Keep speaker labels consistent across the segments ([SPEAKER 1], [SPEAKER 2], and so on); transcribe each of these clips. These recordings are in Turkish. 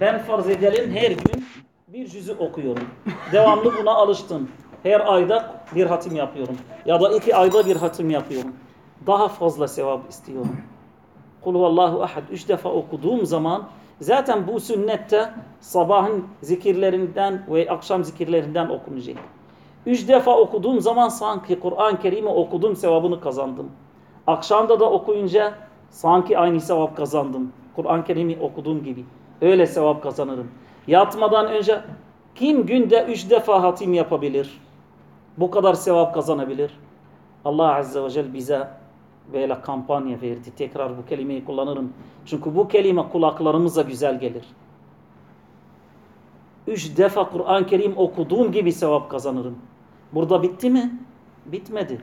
[SPEAKER 1] Ben farz edelim her gün bir cüzü okuyorum. Devamlı buna alıştım. Her ayda bir hatim yapıyorum. Ya da iki ayda bir hatim yapıyorum. Daha fazla sevap istiyorum. Kul huvallahu ahad üç defa okuduğum zaman zaten bu sünnette sabahın zikirlerinden ve akşam zikirlerinden okunacak. Üç defa okuduğum zaman sanki Kur'an-ı Kerim'i okuduğum sevabını kazandım. Akşamda da okuyunca sanki aynı sevap kazandım. Kur'an-ı Kerim'i okuduğum gibi. Öyle sevap kazanırım. Yatmadan önce kim günde üç defa hatim yapabilir? Bu kadar sevap kazanabilir. Allah Azze ve Celle bize böyle kampanya verdi. Tekrar bu kelimeyi kullanırım. Çünkü bu kelime kulaklarımıza güzel gelir. Üç defa Kur'an-ı Kerim okuduğum gibi sevap kazanırım. Burada bitti mi? Bitmedi.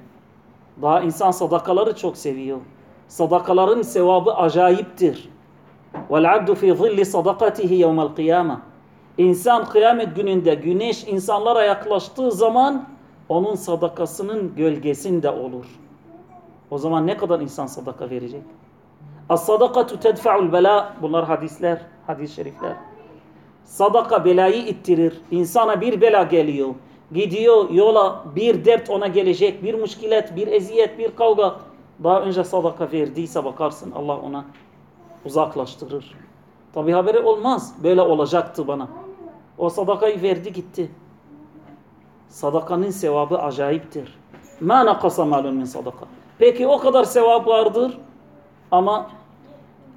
[SPEAKER 1] Daha insan sadakaları çok seviyor. Sadakaların sevabı acayiptir. Vel abdu fi zilli sadakatihi yevmel kıyame. İnsan kıyamet gününde güneş insanlara yaklaştığı zaman onun sadakasının gölgesinde olur. O zaman ne kadar insan sadaka verecek? As-sadakatu tedfe'ul bela. Bunlar hadisler, hadis-i şerifler. Sadaka belayı ittirir. İnsana bir bela geliyor. Gidiyor yola bir dert ona gelecek. Bir müşkilet, bir eziyet, bir kavga. Daha önce sadaka verdiyse bakarsın Allah ona uzaklaştırır. Tabi haberi olmaz. Böyle olacaktı bana. O sadakayı verdi gitti. Sadakanın sevabı acayiptir. Ma nakasa malun min sadaka. Peki o kadar sevap vardır ama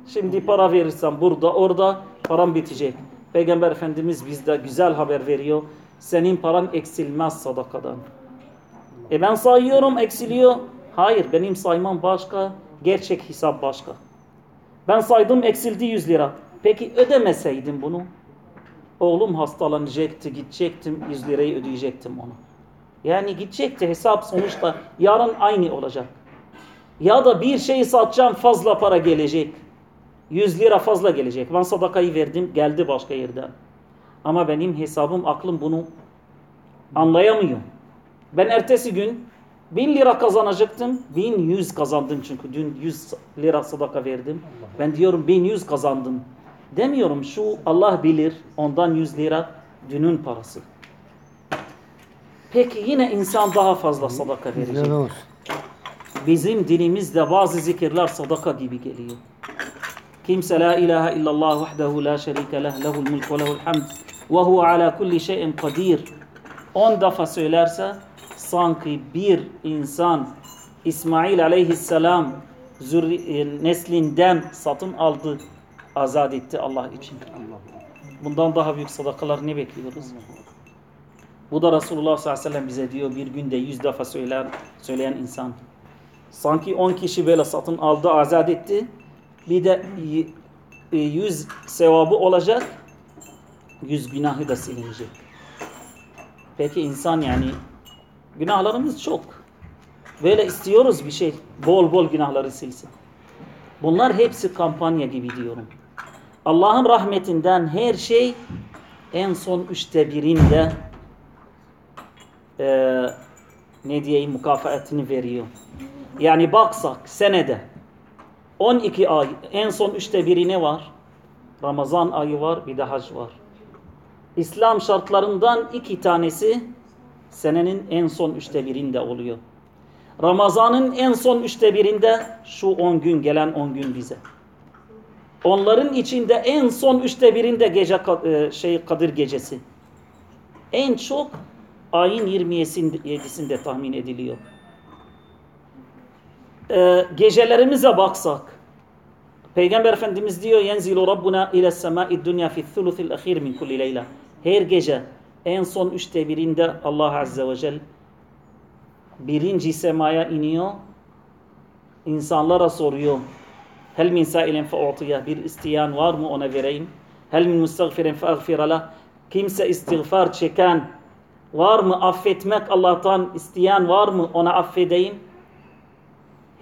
[SPEAKER 1] şimdi para verirsem burada orada param bitecek. Peygamber Efendimiz bizde güzel haber veriyor. Senin paran eksilmez sadakadan. E ben sayıyorum eksiliyor. Hayır benim saymam başka. Gerçek hesap başka. Ben saydım eksildi 100 lira. Peki ödemeseydim bunu. Oğlum hastalanacaktı gidecektim 100 lirayı ödeyecektim ona. Yani gidecekti hesap sonuçta yarın aynı olacak. Ya da bir şeyi satacağım fazla para gelecek. 100 lira fazla gelecek. Ben sadakayı verdim geldi başka yerden. Ama benim hesabım aklım bunu anlayamıyor. Ben ertesi gün 1000 lira kazanacaktım. 1100 kazandım çünkü dün 100 lira sadaka verdim. Ben diyorum 1100 kazandım. Demiyorum şu Allah bilir ondan 100 lira dünün parası. Peki yine insan daha fazla sadaka verecek. Bizim dinimizde bazı zikirler sadaka gibi geliyor. Kimse la ilahe illallah vahdehu la şerike leh lehul mulk ve lehul hamd ve huve ala kulli şeyin kadir. 10 defa söylerse sanki bir insan İsmail aleyhisselam zürri- neslinden satın aldı, azat etti Allah için. Bundan daha büyük sadakalar ne bekliyoruz? Bu da Resulullah sallallahu aleyhi ve sellem bize diyor bir günde yüz defa söyler, söyleyen insan. Sanki on kişi böyle satın aldı, azat etti. Bir de e, yüz sevabı olacak, yüz günahı da silinecek. Peki insan yani günahlarımız çok. Böyle istiyoruz bir şey, bol bol günahları silsin. Bunlar hepsi kampanya gibi diyorum. Allah'ın rahmetinden her şey en son üçte birinde eee ne diyeyim mükafatını veriyor. Yani baksak senede 12 ay en son üçte biri ne var? Ramazan ayı var bir de hac var. İslam şartlarından iki tanesi senenin en son üçte birinde oluyor. Ramazanın en son üçte birinde şu 10 gün gelen 10 gün bize. Onların içinde en son üçte birinde gece e, şey Kadir gecesi. En çok ayın 27'sinde tahmin ediliyor. Ee, gecelerimize baksak Peygamber Efendimiz diyor yenzilu Rabbuna ile semai dünya fi thuluthil ahir min kulli leyla. Her gece en son üçte birinde Allah Azze ve Celle birinci semaya iniyor. İnsanlara soruyor. Hel min sailen fe'u'tiya. Bir isteyen var mı ona vereyim. Hel min mustagfirin fe'agfira lah. Kimse istiğfar çeken var mı affetmek Allah'tan isteyen var mı ona affedeyim.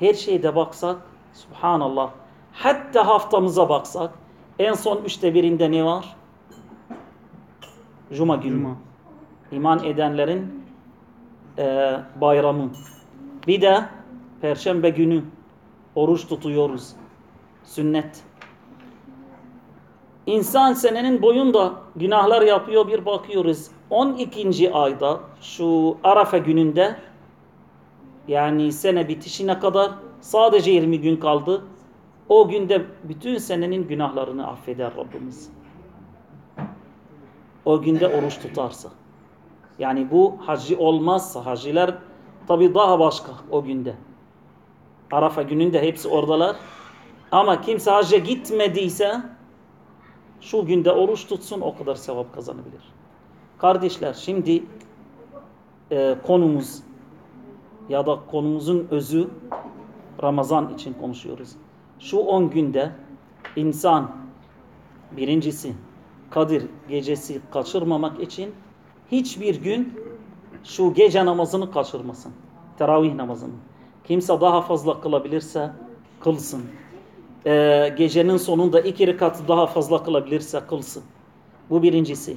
[SPEAKER 1] Her şeyde baksak subhanallah. Hatta haftamıza baksak en son üçte birinde ne var? Cuma günü.
[SPEAKER 2] Cuma.
[SPEAKER 1] İman edenlerin e, bayramı. Bir de Perşembe günü oruç tutuyoruz. Sünnet. İnsan senenin boyunda günahlar yapıyor bir bakıyoruz. 12. ayda şu Arafa gününde yani sene bitişine kadar sadece 20 gün kaldı. O günde bütün senenin günahlarını affeder Rabbimiz. O günde oruç tutarsa. Yani bu hacı olmazsa haciler tabi daha başka o günde. Arafa gününde hepsi oradalar. Ama kimse hacca gitmediyse şu günde oruç tutsun o kadar sevap kazanabilir. Kardeşler şimdi e, konumuz ya da konumuzun özü Ramazan için konuşuyoruz. Şu 10 günde insan birincisi Kadir gecesi kaçırmamak için hiçbir gün şu gece namazını kaçırmasın. Teravih namazını. Kimse daha fazla kılabilirse kılsın. Ee, gecenin sonunda iki rekat daha fazla kılabilirse kılsın. Bu birincisi.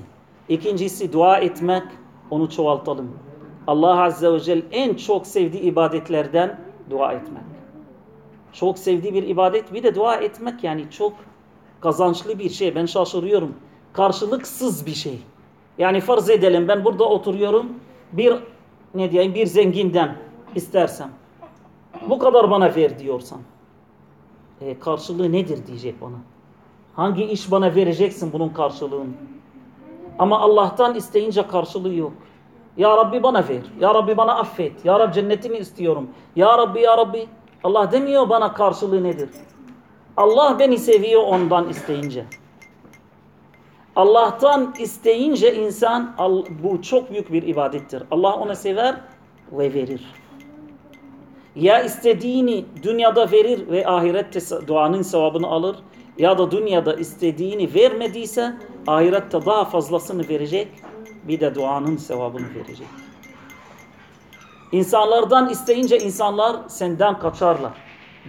[SPEAKER 1] İkincisi dua etmek, onu çoğaltalım. Allah Azze ve Celle en çok sevdiği ibadetlerden dua etmek. Çok sevdiği bir ibadet bir de dua etmek yani çok kazançlı bir şey. Ben şaşırıyorum. Karşılıksız bir şey. Yani farz edelim ben burada oturuyorum. Bir ne diyeyim bir zenginden istersem. Bu kadar bana ver diyorsan. E, karşılığı nedir diyecek bana. Hangi iş bana vereceksin bunun karşılığını? Ama Allah'tan isteyince karşılığı yok. Ya Rabbi bana ver. Ya Rabbi bana affet. Ya Rabbi cennetimi istiyorum. Ya Rabbi ya Rabbi. Allah demiyor bana karşılığı nedir. Allah beni seviyor ondan isteyince. Allah'tan isteyince insan bu çok büyük bir ibadettir. Allah onu sever ve verir. Ya istediğini dünyada verir ve ahirette duanın sevabını alır ya da dünyada istediğini vermediyse ahirette daha fazlasını verecek bir de duanın sevabını verecek. İnsanlardan isteyince insanlar senden kaçarlar.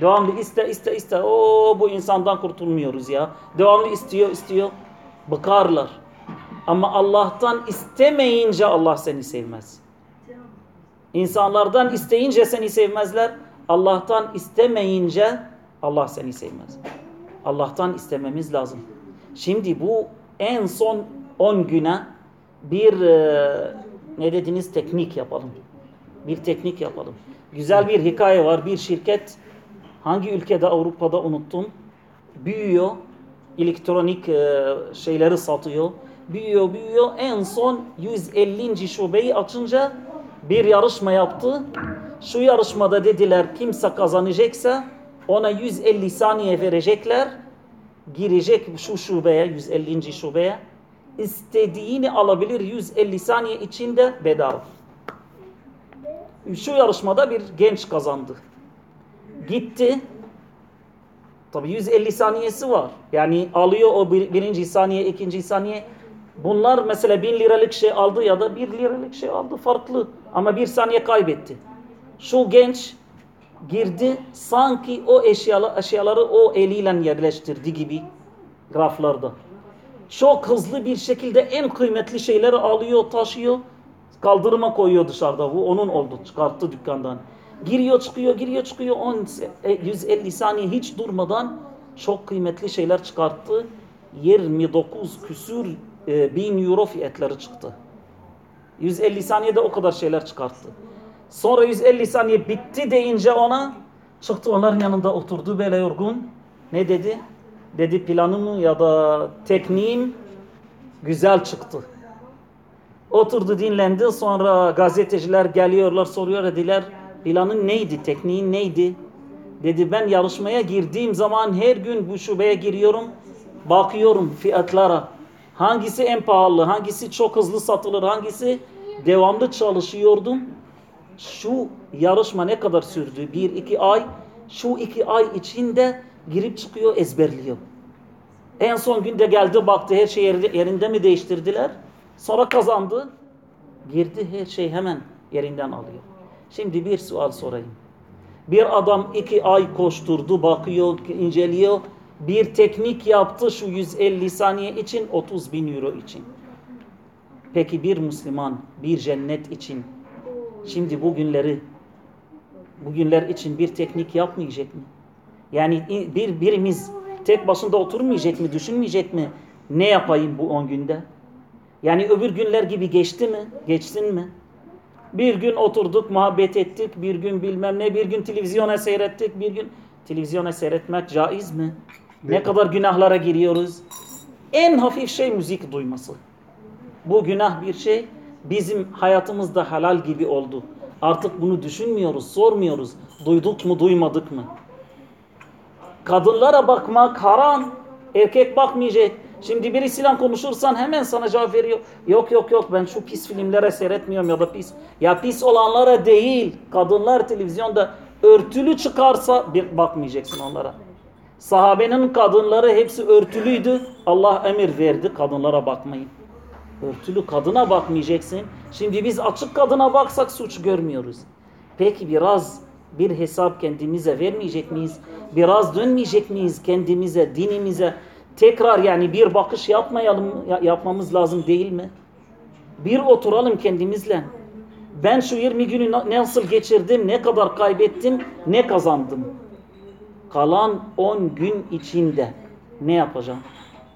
[SPEAKER 1] Devamlı iste iste iste. O bu insandan kurtulmuyoruz ya. Devamlı istiyor istiyor. Bıkarlar. Ama Allah'tan istemeyince Allah seni sevmez. İnsanlardan isteyince seni sevmezler. Allah'tan istemeyince Allah seni sevmez. Allah'tan istememiz lazım. Şimdi bu en son 10 güne bir e, ne dediniz teknik yapalım. Bir teknik yapalım. Güzel bir hikaye var. Bir şirket hangi ülkede Avrupa'da unuttum. Büyüyor. Elektronik e, şeyleri satıyor. Büyüyor büyüyor. En son 150. şubeyi açınca bir yarışma yaptı. Şu yarışmada dediler kimse kazanacaksa ona 150 saniye verecekler. Girecek şu şubeye 150. şubeye. istediğini alabilir 150 saniye içinde bedava. Şu yarışmada bir genç kazandı. Gitti. Tabi 150 saniyesi var. Yani alıyor o bir, birinci saniye, ikinci saniye. Bunlar mesela bin liralık şey aldı ya da bir liralık şey aldı farklı. Ama bir saniye kaybetti. Şu genç girdi sanki o eşyaları, eşyaları o eliyle yerleştirdi gibi raflarda. Çok hızlı bir şekilde en kıymetli şeyleri alıyor, taşıyor. Kaldırıma koyuyor dışarıda. Bu onun oldu. Çıkarttı dükkandan. Giriyor çıkıyor, giriyor çıkıyor. 10, 150 saniye hiç durmadan çok kıymetli şeyler çıkarttı. 29 küsür e, bin euro fiyatları çıktı. 150 saniyede o kadar şeyler çıkarttı. Sonra 150 saniye bitti deyince ona çıktı onların yanında oturdu böyle yorgun. Ne dedi? Dedi planım ya da tekniğim güzel çıktı. Oturdu dinlendi sonra gazeteciler geliyorlar soruyor dediler planın neydi tekniğin neydi? Dedi ben yarışmaya girdiğim zaman her gün bu şubeye giriyorum bakıyorum fiyatlara. Hangisi en pahalı hangisi çok hızlı satılır hangisi devamlı çalışıyordum. Şu yarışma ne kadar sürdü? Bir iki ay. Şu iki ay içinde girip çıkıyor ezberliyor. En son günde geldi baktı her şey yerinde mi değiştirdiler? Sonra kazandı. Girdi her şey hemen yerinden alıyor. Şimdi bir sual sorayım. Bir adam iki ay koşturdu, bakıyor, inceliyor. Bir teknik yaptı şu 150 saniye için 30 bin euro için. Peki bir Müslüman bir cennet için şimdi bugünleri bugünler için bir teknik yapmayacak mı? Yani bir birimiz tek başında oturmayacak mı, düşünmeyecek mi? Ne yapayım bu 10 günde? Yani öbür günler gibi geçti mi? Geçsin mi? Bir gün oturduk, muhabbet ettik, bir gün bilmem ne, bir gün televizyona seyrettik, bir gün televizyona seyretmek caiz mi? Ne kadar günahlara giriyoruz? En hafif şey müzik duyması. Bu günah bir şey bizim hayatımızda halal gibi oldu. Artık bunu düşünmüyoruz, sormuyoruz. Duyduk mu, duymadık mı? Kadınlara bakmak haram. Erkek bakmayacak. Şimdi birisiyle konuşursan hemen sana cevap veriyor. Yok yok yok ben şu pis filmlere seyretmiyorum ya da pis. Ya pis olanlara değil. Kadınlar televizyonda örtülü çıkarsa bir bakmayacaksın onlara. Sahabenin kadınları hepsi örtülüydü. Allah emir verdi kadınlara bakmayın. Örtülü kadına bakmayacaksın. Şimdi biz açık kadına baksak suç görmüyoruz. Peki biraz bir hesap kendimize vermeyecek miyiz? Biraz dönmeyecek miyiz kendimize, dinimize? Tekrar yani bir bakış yapmayalım, yapmamız lazım değil mi? Bir oturalım kendimizle. Ben şu 20 günü nasıl geçirdim, ne kadar kaybettim, ne kazandım? Kalan 10 gün içinde ne yapacağım?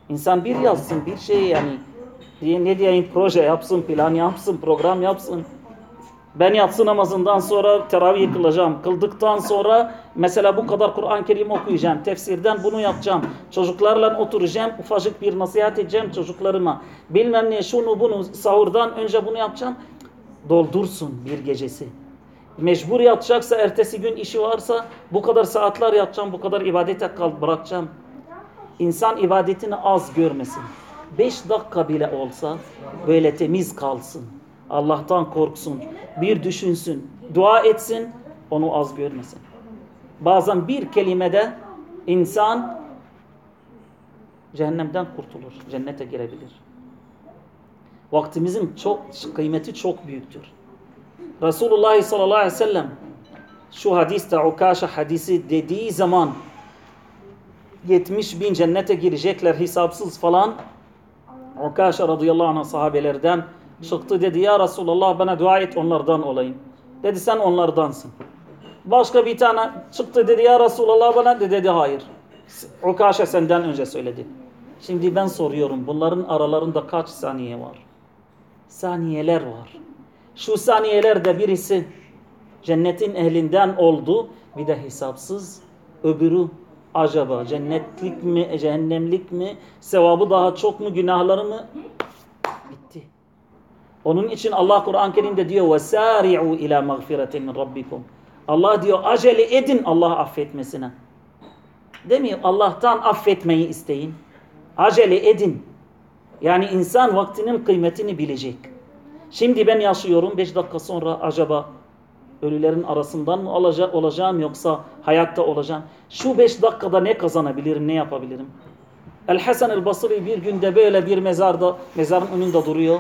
[SPEAKER 1] İnsan bir yazsın, bir şey yani ne diyeyim proje yapsın, plan yapsın, program yapsın. Ben yatsı namazından sonra teravih kılacağım. Kıldıktan sonra mesela bu kadar Kur'an-ı Kerim okuyacağım. Tefsirden bunu yapacağım. Çocuklarla oturacağım. Ufacık bir nasihat edeceğim çocuklarıma. Bilmem ne şunu bunu sahurdan önce bunu yapacağım. Doldursun bir gecesi. Mecbur yatacaksa ertesi gün işi varsa bu kadar saatler yatacağım. Bu kadar ibadete kal bırakacağım. İnsan ibadetini az görmesin. Beş dakika bile olsa böyle temiz kalsın. Allah'tan korksun. Bir düşünsün. Dua etsin. Onu az görmesin. Bazen bir kelimede insan cehennemden kurtulur. Cennete girebilir. Vaktimizin çok kıymeti çok büyüktür. Resulullah sallallahu aleyhi ve sellem şu hadiste Ukaşa hadisi dediği zaman 70 bin cennete girecekler hesapsız falan. Ukaşa radıyallahu anh sahabelerden çıktı dedi ya Resulallah bana dua et onlardan olayım. Dedi sen onlardansın. Başka bir tane çıktı dedi ya Resulallah bana dedi, dedi hayır. Ukaşa senden önce söyledi. Şimdi ben soruyorum bunların aralarında kaç saniye var? Saniyeler var. Şu saniyelerde birisi cennetin ehlinden oldu bir de hesapsız öbürü acaba cennetlik mi cehennemlik mi sevabı daha çok mu günahları mı bitti. Onun için Allah Kur'an-ı Kerim'de diyor وَسَارِعُوا ila مَغْفِرَةٍ مِنْ رَبِّكُمْ Allah diyor acele edin Allah affetmesine. Demiyor Allah'tan affetmeyi isteyin. Acele edin. Yani insan vaktinin kıymetini bilecek. Şimdi ben yaşıyorum 5 dakika sonra acaba ölülerin arasından mı olacak, olacağım yoksa hayatta olacağım? Şu 5 dakikada ne kazanabilirim, ne yapabilirim? El Hasan el Basri bir günde böyle bir mezarda, mezarın önünde duruyor.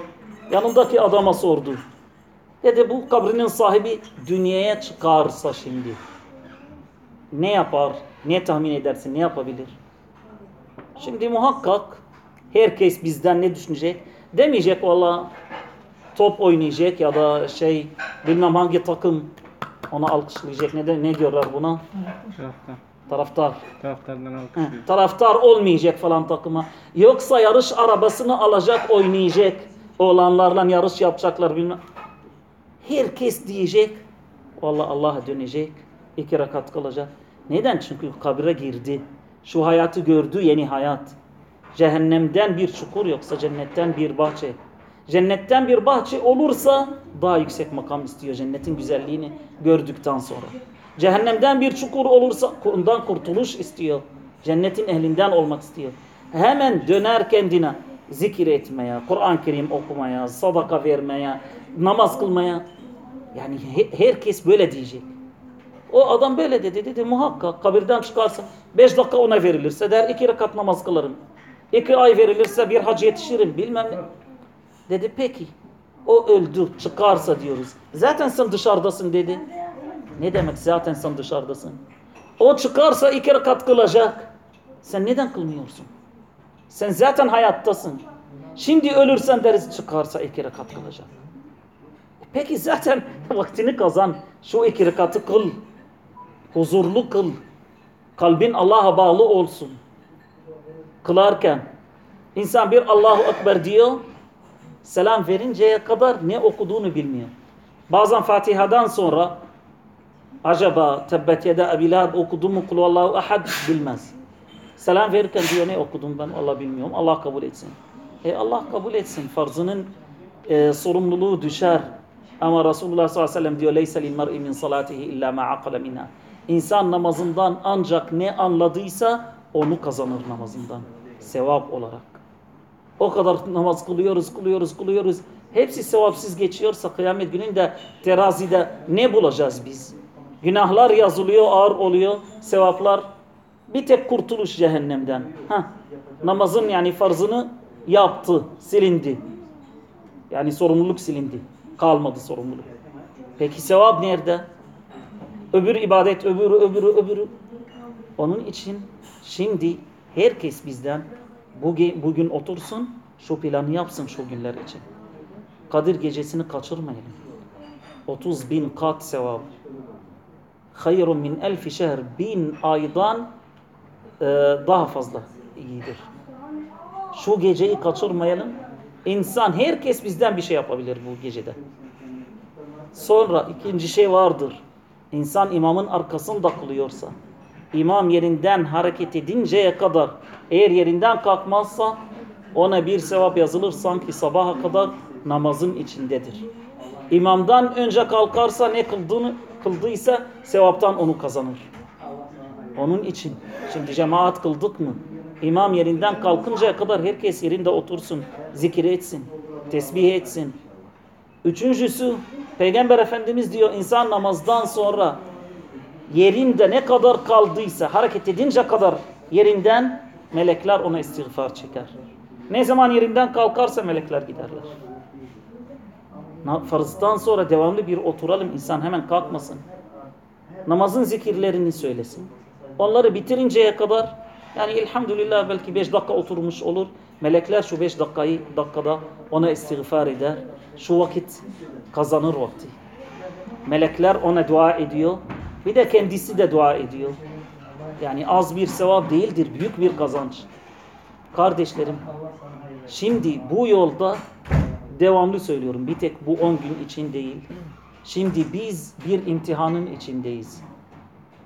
[SPEAKER 1] Yanındaki adama sordu. Dedi bu kabrinin sahibi dünyaya çıkarsa şimdi ne yapar? Ne tahmin edersin? Ne yapabilir? Şimdi muhakkak herkes bizden ne düşünecek? Demeyecek valla top oynayacak ya da şey bilmem hangi takım onu alkışlayacak. Ne, de, ne diyorlar buna?
[SPEAKER 2] Taraftar.
[SPEAKER 1] Taraftar.
[SPEAKER 2] Taraftardan
[SPEAKER 1] taraftar olmayacak falan takıma. Yoksa yarış arabasını alacak oynayacak. Oğlanlarla yarış yapacaklar bilmem. Herkes diyecek. Vallahi Allah'a dönecek. iki rekat kılacak. Neden? Çünkü kabire girdi. Şu hayatı gördü yeni hayat. Cehennemden bir çukur yoksa cennetten bir bahçe. Cennetten bir bahçe olursa daha yüksek makam istiyor cennetin güzelliğini gördükten sonra. Cehennemden bir çukur olursa ondan kurtuluş istiyor. Cennetin ehlinden olmak istiyor. Hemen döner kendine zikir etmeye, Kur'an-ı Kerim okumaya, sadaka vermeye, namaz kılmaya. Yani he- herkes böyle diyecek. O adam böyle dedi. Dedi muhakkak kabirden çıkarsa beş dakika ona verilirse der iki rekat namaz kılarım. İki ay verilirse bir hac yetişirim bilmem ne. Dedi peki o öldü çıkarsa diyoruz. Zaten sen dışarıdasın dedi. Ne demek zaten sen dışarıdasın? O çıkarsa iki rekat kılacak. Sen neden kılmıyorsun? Sen zaten hayattasın. Şimdi ölürsen deriz çıkarsa iki rekat kılacak. Peki zaten vaktini kazan. Şu iki rekatı kıl. Huzurlu kıl. Kalbin Allah'a bağlı olsun. Kılarken İnsan bir Allahu Ekber diyor. Selam verinceye kadar ne okuduğunu bilmiyor. Bazen Fatiha'dan sonra acaba tebbet yeda ebilad okudum mu kulvallahu ahad bilmez. Selam verirken diyor ne okudum ben Allah bilmiyorum. Allah kabul etsin. E Allah kabul etsin. Farzının e, sorumluluğu düşer. Ama Resulullah sallallahu aleyhi ve sellem diyor leyse lil min salatihi illa ma aqala minha. İnsan namazından ancak ne anladıysa onu kazanır namazından. Sevap olarak. O kadar namaz kılıyoruz, kılıyoruz, kılıyoruz. Hepsi sevapsız geçiyorsa kıyamet gününde terazide ne bulacağız biz? Günahlar yazılıyor, ağır oluyor. Sevaplar bir tek kurtuluş cehennemden. Heh. Namazın yani farzını yaptı, silindi. Yani sorumluluk silindi. Kalmadı sorumluluk. Peki sevap nerede? Öbür ibadet, öbürü, öbürü, öbürü. Onun için şimdi herkes bizden bugün, bugün otursun, şu planı yapsın şu günler için. Kadir gecesini kaçırmayalım. 30 bin kat sevap. Hayrun min elfi şehr. Bin aydan e, daha fazla iyidir. Şu geceyi kaçırmayalım. İnsan, herkes bizden bir şey yapabilir bu gecede. Sonra ikinci şey vardır. İnsan imamın arkasında kılıyorsa, imam yerinden hareket edinceye kadar eğer yerinden kalkmazsa ona bir sevap yazılır sanki sabaha kadar namazın içindedir. İmamdan önce kalkarsa ne kıldığını kıldıysa sevaptan onu kazanır. Onun için şimdi cemaat kıldık mı? İmam yerinden kalkıncaya kadar herkes yerinde otursun, zikir etsin, tesbih etsin. Üçüncüsü Peygamber Efendimiz diyor insan namazdan sonra yerinde ne kadar kaldıysa hareket edince kadar yerinden melekler ona istiğfar çeker. Ne zaman yerinden kalkarsa melekler giderler. Farzdan sonra devamlı bir oturalım insan hemen kalkmasın. Namazın zikirlerini söylesin. Onları bitirinceye kadar yani elhamdülillah belki 5 dakika oturmuş olur. Melekler şu 5 dakikayı dakikada ona istiğfar eder. Şu vakit kazanır vakti. Melekler ona dua ediyor. Bir de kendisi de dua ediyor. Yani az bir sevap değildir. Büyük bir kazanç. Kardeşlerim şimdi bu yolda devamlı söylüyorum. Bir tek bu 10 gün için değil. Şimdi biz bir imtihanın içindeyiz.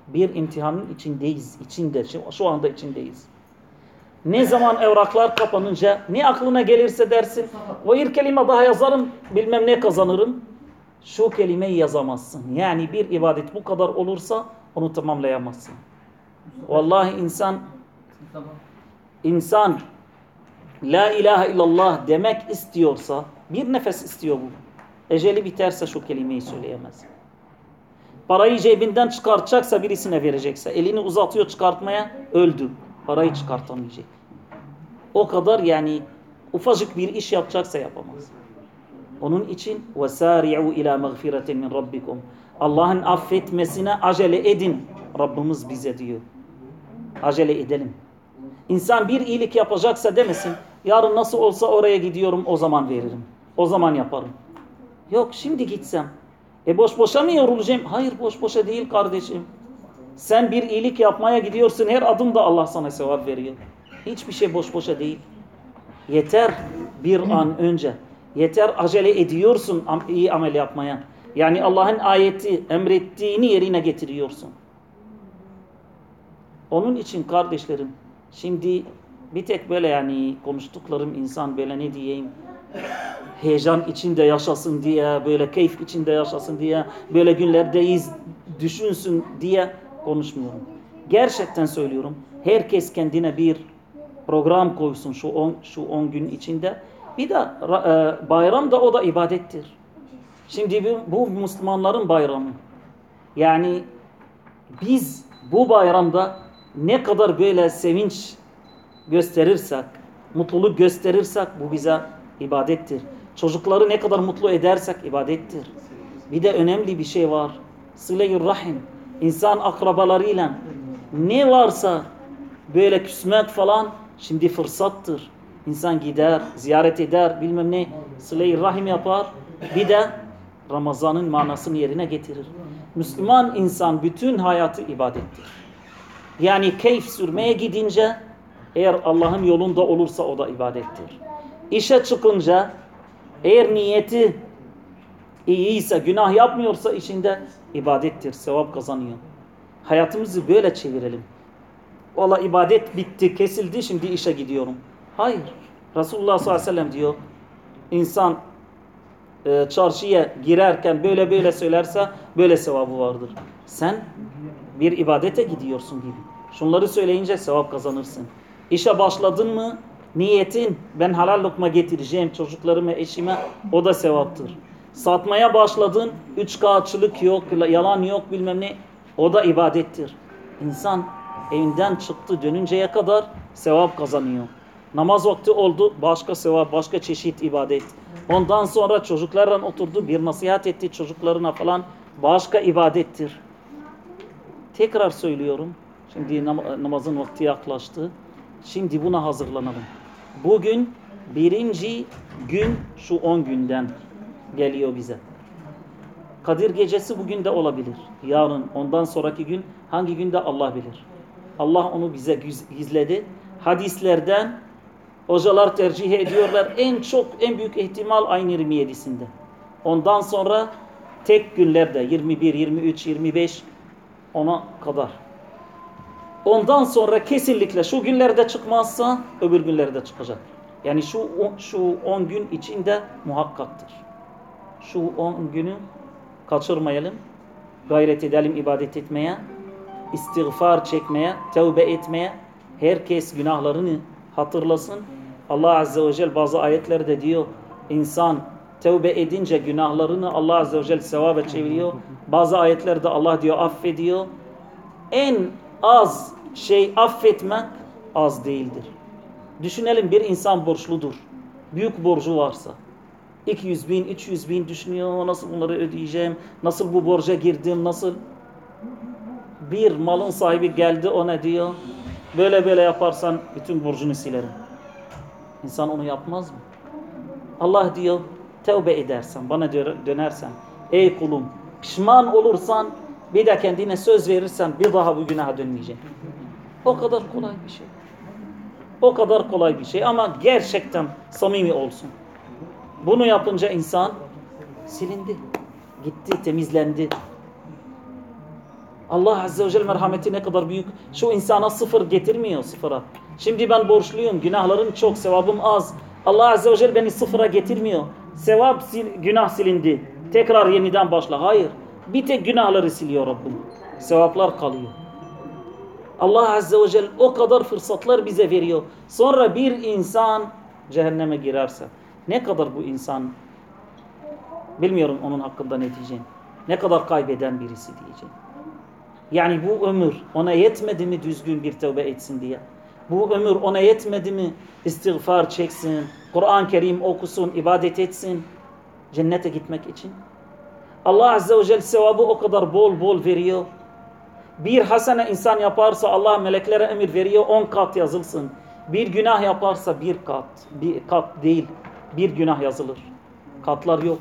[SPEAKER 1] Bir imtihanın içindeyiz. İçinde. Şu anda içindeyiz. Ne zaman evraklar kapanınca ne aklına gelirse dersin. O bir kelime daha yazarım bilmem ne kazanırım. Şu kelimeyi yazamazsın. Yani bir ibadet bu kadar olursa onu tamamlayamazsın. Vallahi insan insan La ilahe illallah demek istiyorsa bir nefes istiyor bu. Eceli biterse şu kelimeyi söyleyemez. Parayı cebinden çıkartacaksa birisine verecekse elini uzatıyor çıkartmaya öldü. Parayı çıkartamayacak. O kadar yani ufacık bir iş yapacaksa yapamaz. Onun için وَسَارِعُوا ila مَغْفِرَةٍ min rabbikum. Allah'ın affetmesine acele edin. Rabbimiz bize diyor. Acele edelim. İnsan bir iyilik yapacaksa demesin. Yarın nasıl olsa oraya gidiyorum o zaman veririm. O zaman yaparım. Yok şimdi gitsem. e boş boşa mı yorulacağım? Hayır boş boşa değil kardeşim. Sen bir iyilik yapmaya gidiyorsun. Her adımda Allah sana sevap veriyor. Hiçbir şey boş boşa değil. Yeter bir an önce. Yeter acele ediyorsun iyi amel yapmaya. Yani Allah'ın ayeti emrettiğini yerine getiriyorsun. Onun için kardeşlerim şimdi bir tek böyle yani konuştuklarım insan böyle ne diyeyim heyecan içinde yaşasın diye böyle keyif içinde yaşasın diye böyle günlerdeyiz düşünsün diye konuşmuyorum. Gerçekten söylüyorum. Herkes kendine bir program koysun şu 10 şu 10 gün içinde. Bir de e, bayram da o da ibadettir. Şimdi bu, bu Müslümanların bayramı. Yani biz bu bayramda ne kadar böyle sevinç gösterirsek, mutluluk gösterirsek bu bize ibadettir. Çocukları ne kadar mutlu edersek ibadettir. Bir de önemli bir şey var. Sıle-i Rahim. İnsan akrabalarıyla ne varsa böyle küsmek falan şimdi fırsattır. İnsan gider, ziyaret eder, bilmem ne, sıle-i rahim yapar. Bir de Ramazan'ın manasını yerine getirir. Müslüman insan bütün hayatı ibadettir. Yani keyif sürmeye gidince eğer Allah'ın yolunda olursa o da ibadettir. İşe çıkınca eğer niyeti iyiyse, günah yapmıyorsa içinde ibadettir, sevap kazanıyor. Hayatımızı böyle çevirelim. Valla ibadet bitti, kesildi, şimdi işe gidiyorum. Hayır. Resulullah sallallahu aleyhi ve sellem diyor, insan e, çarşıya girerken böyle böyle söylerse böyle sevabı vardır. Sen bir ibadete gidiyorsun gibi. Şunları söyleyince sevap kazanırsın. İşe başladın mı niyetin ben halal lokma getireceğim çocuklarıma eşime o da sevaptır. Satmaya başladın üç kağıtçılık yok yalan yok bilmem ne o da ibadettir. İnsan evinden çıktı dönünceye kadar sevap kazanıyor. Namaz vakti oldu başka sevap başka çeşit ibadet. Ondan sonra çocuklarla oturdu bir nasihat etti çocuklarına falan başka ibadettir. Tekrar söylüyorum. Şimdi namazın vakti yaklaştı. Şimdi buna hazırlanalım. Bugün birinci gün şu on günden geliyor bize. Kadir gecesi bugün de olabilir. Yarın, ondan sonraki gün hangi günde Allah bilir. Allah onu bize gizledi. Hadislerden hocalar tercih ediyorlar. En çok, en büyük ihtimal ayın 27'sinde. Ondan sonra tek günlerde 21, 23, 25 ona kadar. Ondan sonra kesinlikle şu günlerde çıkmazsa öbür günlerde çıkacak. Yani şu şu 10 gün içinde muhakkaktır. Şu 10 günü kaçırmayalım. Gayret edelim ibadet etmeye, istiğfar çekmeye, tevbe etmeye. Herkes günahlarını hatırlasın. Allah Azze ve Celle bazı ayetlerde diyor insan tevbe edince günahlarını Allah Azze ve Celle sevaba çeviriyor. Bazı ayetlerde Allah diyor affediyor. En az şey affetmek az değildir. Düşünelim bir insan borçludur. Büyük borcu varsa. 200 bin, 300 bin düşünüyor. Nasıl bunları ödeyeceğim? Nasıl bu borca girdim? Nasıl? Bir malın sahibi geldi ona diyor. Böyle böyle yaparsan bütün borcunu silerim. İnsan onu yapmaz mı? Allah diyor tevbe edersen, bana dönersen, ey kulum pişman olursan bir de kendine söz verirsen bir daha bu günaha dönmeyeceğim. O kadar kolay bir şey. O kadar kolay bir şey ama gerçekten samimi olsun. Bunu yapınca insan silindi. Gitti, temizlendi. Allah Azze ve Celle merhameti ne kadar büyük. Şu insana sıfır getirmiyor sıfıra. Şimdi ben borçluyum, günahlarım çok, sevabım az. Allah Azze ve Celle beni sıfıra getirmiyor. Sevap, sil, günah silindi. Tekrar yeniden başla. Hayır. Bir tek günahları siliyor Rabbim. Sevaplar kalıyor. Allah Azze ve Celle o kadar fırsatlar bize veriyor. Sonra bir insan cehenneme girerse ne kadar bu insan bilmiyorum onun hakkında ne diyeceğim. Ne kadar kaybeden birisi diyeceğim. Yani bu ömür ona yetmedi mi düzgün bir tövbe etsin diye. Bu ömür ona yetmedi mi istiğfar çeksin, Kur'an-ı Kerim okusun, ibadet etsin cennete gitmek için. Allah Azze ve Celle sevabı o kadar bol bol veriyor. Bir hasene insan yaparsa Allah meleklere emir veriyor on kat yazılsın. Bir günah yaparsa bir kat, bir kat değil bir günah yazılır. Katlar yok.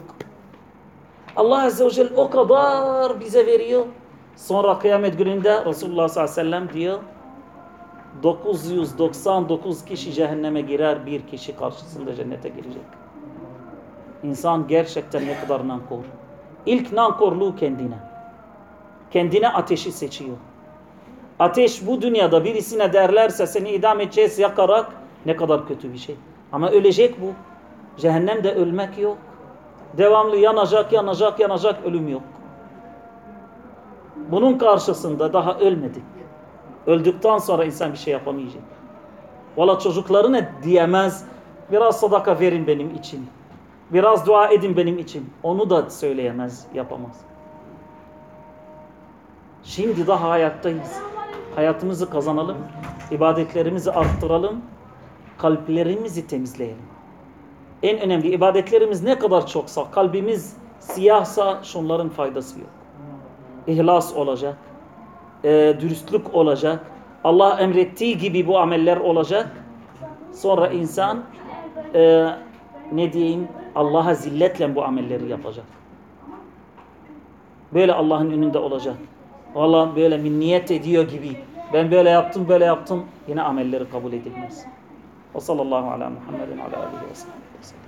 [SPEAKER 1] Allah Azze ve Celle o kadar bize veriyor. Sonra kıyamet gününde Resulullah sallallahu aleyhi ve sellem diyor 999 kişi cehenneme girer bir kişi karşısında cennete girecek. İnsan gerçekten ne kadar nankor. İlk nankorluğu kendine. Kendine ateşi seçiyor. Ateş bu dünyada birisine derlerse seni idam edeceğiz yakarak ne kadar kötü bir şey. Ama ölecek bu. Cehennemde ölmek yok. Devamlı yanacak, yanacak, yanacak ölüm yok. Bunun karşısında daha ölmedik. Öldükten sonra insan bir şey yapamayacak. Valla çocuklarına diyemez. Biraz sadaka verin benim için. Biraz dua edin benim için. Onu da söyleyemez, yapamaz. Şimdi daha hayattayız. Hayatımızı kazanalım. ibadetlerimizi arttıralım. Kalplerimizi temizleyelim. En önemli ibadetlerimiz ne kadar çoksa, kalbimiz siyahsa şunların faydası yok. İhlas olacak, e, dürüstlük olacak, Allah emrettiği gibi bu ameller olacak. Sonra insan e, ne diyeyim Allah'a zilletle bu amelleri yapacak. Böyle Allah'ın önünde olacak. Allah böyle minniyet ediyor gibi Ben böyle yaptım böyle yaptım yine amelleri kabul edilmez. Ve sallallahu ala Muhammedin ala alihi ve sellem.